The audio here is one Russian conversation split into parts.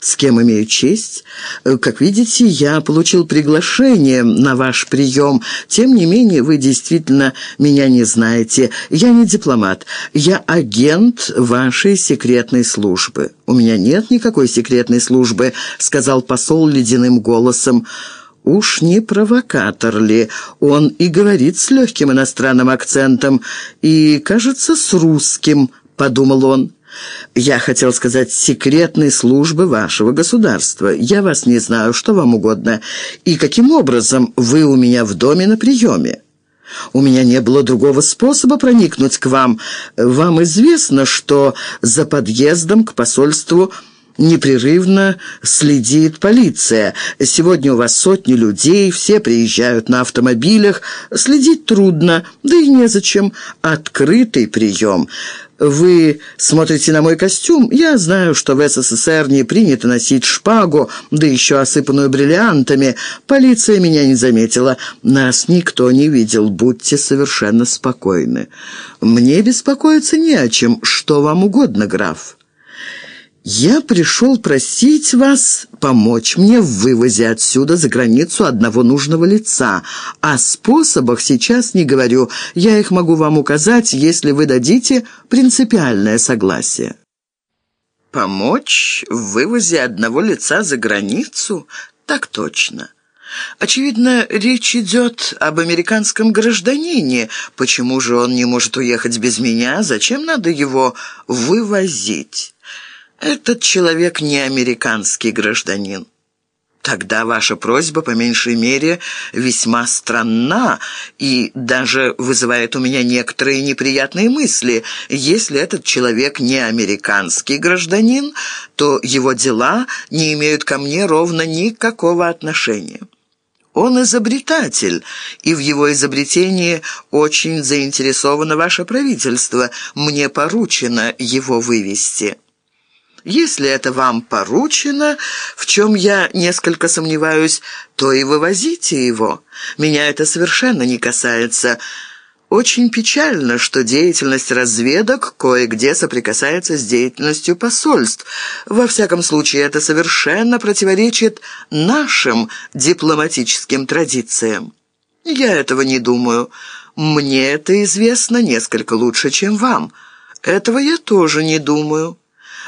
с кем имею честь? Э, как видите, я получил приглашение на ваш прием. Тем не менее, вы действительно меня не знаете. Я не дипломат. Я агент вашей секретной службы. У меня нет никакой секретной службы, сказал посол ледяным голосом. Уж не провокатор ли? Он и говорит с легким иностранным акцентом, и, кажется, с русским, подумал он. Я хотел сказать секретной службы вашего государства. Я вас не знаю, что вам угодно. И каким образом вы у меня в доме на приеме? У меня не было другого способа проникнуть к вам. Вам известно, что за подъездом к посольству непрерывно следит полиция. Сегодня у вас сотни людей, все приезжают на автомобилях. Следить трудно, да и незачем. Открытый прием. Вы смотрите на мой костюм. Я знаю, что в СССР не принято носить шпагу, да еще осыпанную бриллиантами. Полиция меня не заметила. Нас никто не видел. Будьте совершенно спокойны. Мне беспокоиться не о чем. Что вам угодно, граф?» «Я пришел просить вас помочь мне в вывозе отсюда за границу одного нужного лица. О способах сейчас не говорю. Я их могу вам указать, если вы дадите принципиальное согласие». «Помочь в вывозе одного лица за границу? Так точно». Очевидно, речь идет об американском гражданине. Почему же он не может уехать без меня? Зачем надо его вывозить? Этот человек не американский гражданин. Тогда ваша просьба, по меньшей мере, весьма странна и даже вызывает у меня некоторые неприятные мысли. Если этот человек не американский гражданин, то его дела не имеют ко мне ровно никакого отношения. Он изобретатель, и в его изобретении очень заинтересовано ваше правительство. Мне поручено его вывести». Если это вам поручено, в чем я несколько сомневаюсь, то и вывозите его. Меня это совершенно не касается. Очень печально, что деятельность разведок кое-где соприкасается с деятельностью посольств. Во всяком случае, это совершенно противоречит нашим дипломатическим традициям. Я этого не думаю. Мне это известно несколько лучше, чем вам. Этого я тоже не думаю».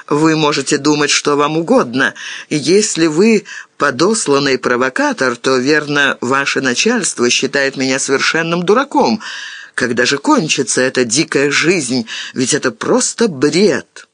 Вы можете думать, что вам угодно. Если вы подосланный провокатор, то, верно, ваше начальство считает меня совершенным дураком. Когда же кончится эта дикая жизнь? Ведь это просто бред».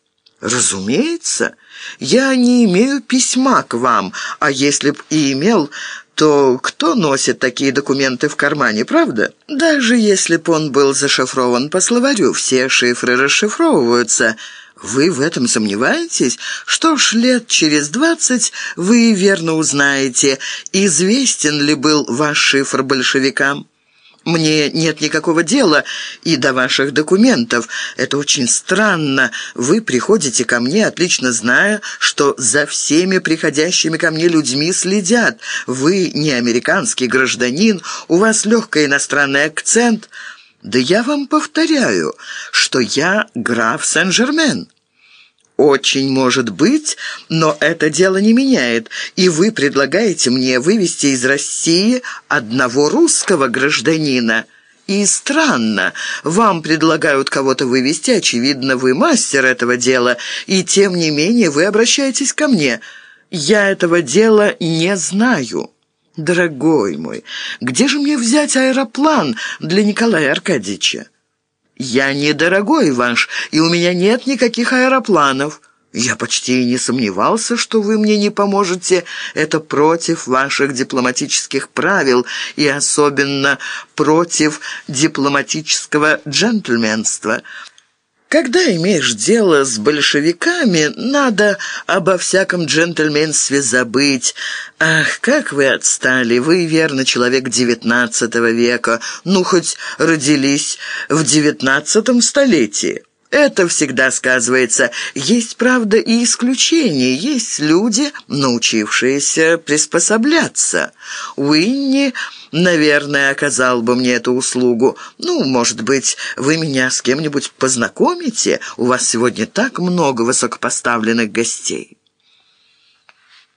«Разумеется, я не имею письма к вам, а если б и имел, то кто носит такие документы в кармане, правда? Даже если б он был зашифрован по словарю, все шифры расшифровываются». Вы в этом сомневаетесь? Что ж, лет через двадцать вы верно узнаете, известен ли был ваш шифр большевикам. Мне нет никакого дела и до ваших документов. Это очень странно. Вы приходите ко мне, отлично зная, что за всеми приходящими ко мне людьми следят. Вы не американский гражданин, у вас легкий иностранный акцент – да я вам повторяю, что я граф Сен-Жермен. «Очень может быть, но это дело не меняет, и вы предлагаете мне вывести из России одного русского гражданина». И странно, вам предлагают кого-то вывести, очевидно, вы мастер этого дела, и тем не менее вы обращаетесь ко мне. Я этого дела не знаю». «Дорогой мой, где же мне взять аэроплан для Николая Аркадьевича?» «Я недорогой ваш, и у меня нет никаких аэропланов». «Я почти и не сомневался, что вы мне не поможете. Это против ваших дипломатических правил и особенно против дипломатического джентльменства». Когда имеешь дело с большевиками, надо обо всяком джентльменстве забыть. Ах, как вы отстали! Вы, верно, человек девятнадцатого века. Ну, хоть родились в девятнадцатом столетии. Это всегда сказывается. Есть, правда, и исключения. Есть люди, научившиеся приспосабляться. Уинни, наверное, оказал бы мне эту услугу. Ну, может быть, вы меня с кем-нибудь познакомите? У вас сегодня так много высокопоставленных гостей».